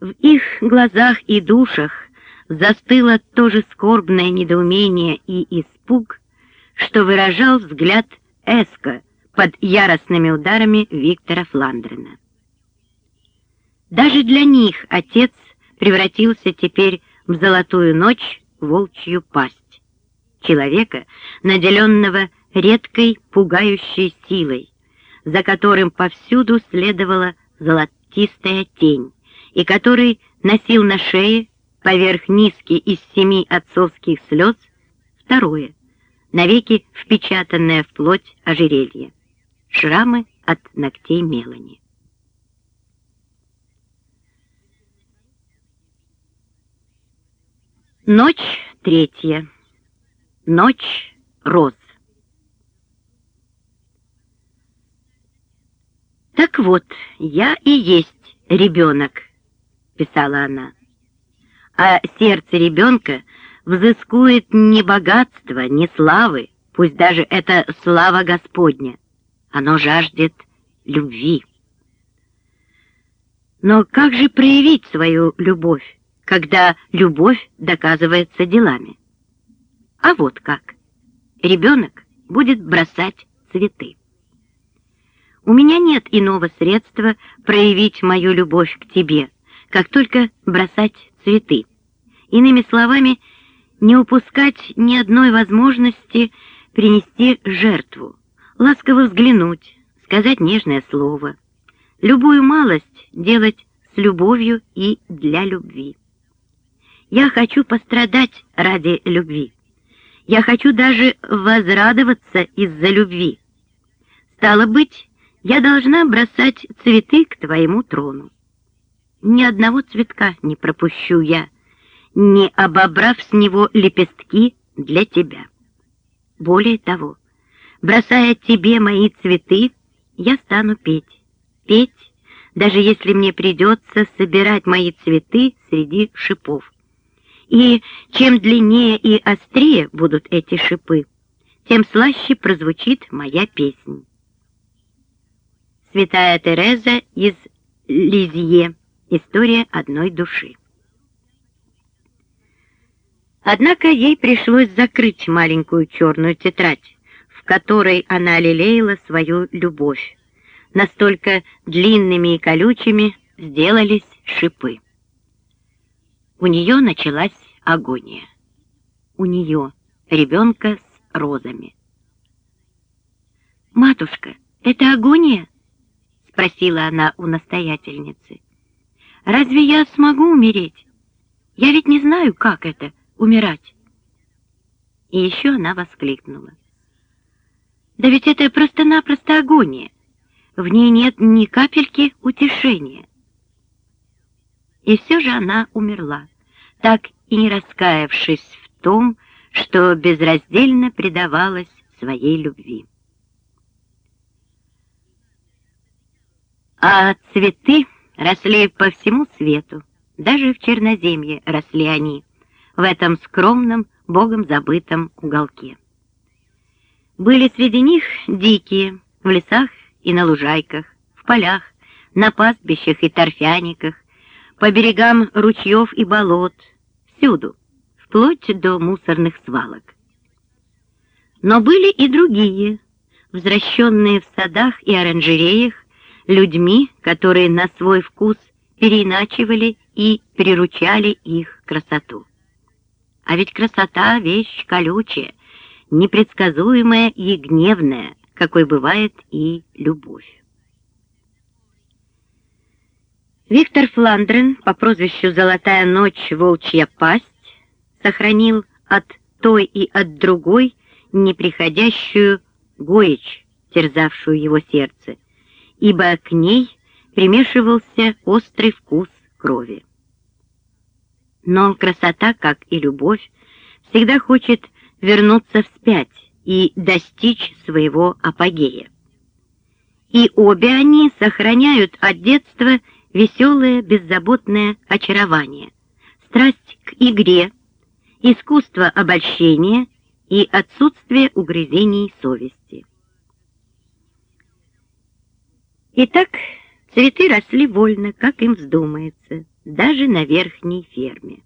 В их глазах и душах застыло то же скорбное недоумение и испуг, что выражал взгляд Эска под яростными ударами Виктора Фландрена. Даже для них отец превратился теперь в золотую ночь волчью пасть, человека, наделенного редкой пугающей силой, за которым повсюду следовала золотистая тень, и который носил на шее, поверх низки из семи отцовских слез, второе, навеки впечатанное в плоть ожерелье, шрамы от ногтей Мелани. Ночь третья. Ночь роз. «Так вот, я и есть ребенок», — писала она. «А сердце ребенка взыскует не богатство, не славы, пусть даже это слава Господня. Оно жаждет любви». Но как же проявить свою любовь, когда любовь доказывается делами? А вот как. Ребенок будет бросать цветы. У меня нет иного средства проявить мою любовь к тебе, как только бросать цветы. Иными словами, не упускать ни одной возможности принести жертву, ласково взглянуть, сказать нежное слово, любую малость делать с любовью и для любви. Я хочу пострадать ради любви. Я хочу даже возрадоваться из-за любви. Стало быть, я должна бросать цветы к твоему трону. Ни одного цветка не пропущу я, не обобрав с него лепестки для тебя. Более того, бросая тебе мои цветы, я стану петь, петь, даже если мне придется собирать мои цветы среди шипов. И чем длиннее и острее будут эти шипы, тем слаще прозвучит моя песня святая Тереза из Лизье. История одной души. Однако ей пришлось закрыть маленькую черную тетрадь, в которой она лелеяла свою любовь. Настолько длинными и колючими сделались шипы. У нее началась агония. У нее, ребенка с розами. «Матушка, это агония?» спросила она у настоятельницы. «Разве я смогу умереть? Я ведь не знаю, как это — умирать». И еще она воскликнула. «Да ведь это просто-напросто агония. В ней нет ни капельки утешения». И все же она умерла, так и не раскаявшись в том, что безраздельно предавалась своей любви. А цветы росли по всему свету, даже в Черноземье росли они, в этом скромном, богом забытом уголке. Были среди них дикие, в лесах и на лужайках, в полях, на пастбищах и торфяниках, по берегам ручьев и болот, всюду, вплоть до мусорных свалок. Но были и другие, возвращенные в садах и оранжереях людьми, которые на свой вкус переиначивали и приручали их красоту. А ведь красота — вещь колючая, непредсказуемая и гневная, какой бывает и любовь. Виктор Фландрен по прозвищу «Золотая ночь, волчья пасть» сохранил от той и от другой неприходящую горечь, терзавшую его сердце, ибо к ней примешивался острый вкус крови. Но красота, как и любовь, всегда хочет вернуться вспять и достичь своего апогея. И обе они сохраняют от детства веселое, беззаботное очарование, страсть к игре, искусство обольщения и отсутствие угрызений совести. Итак, цветы росли вольно, как им вздумается, даже на верхней ферме.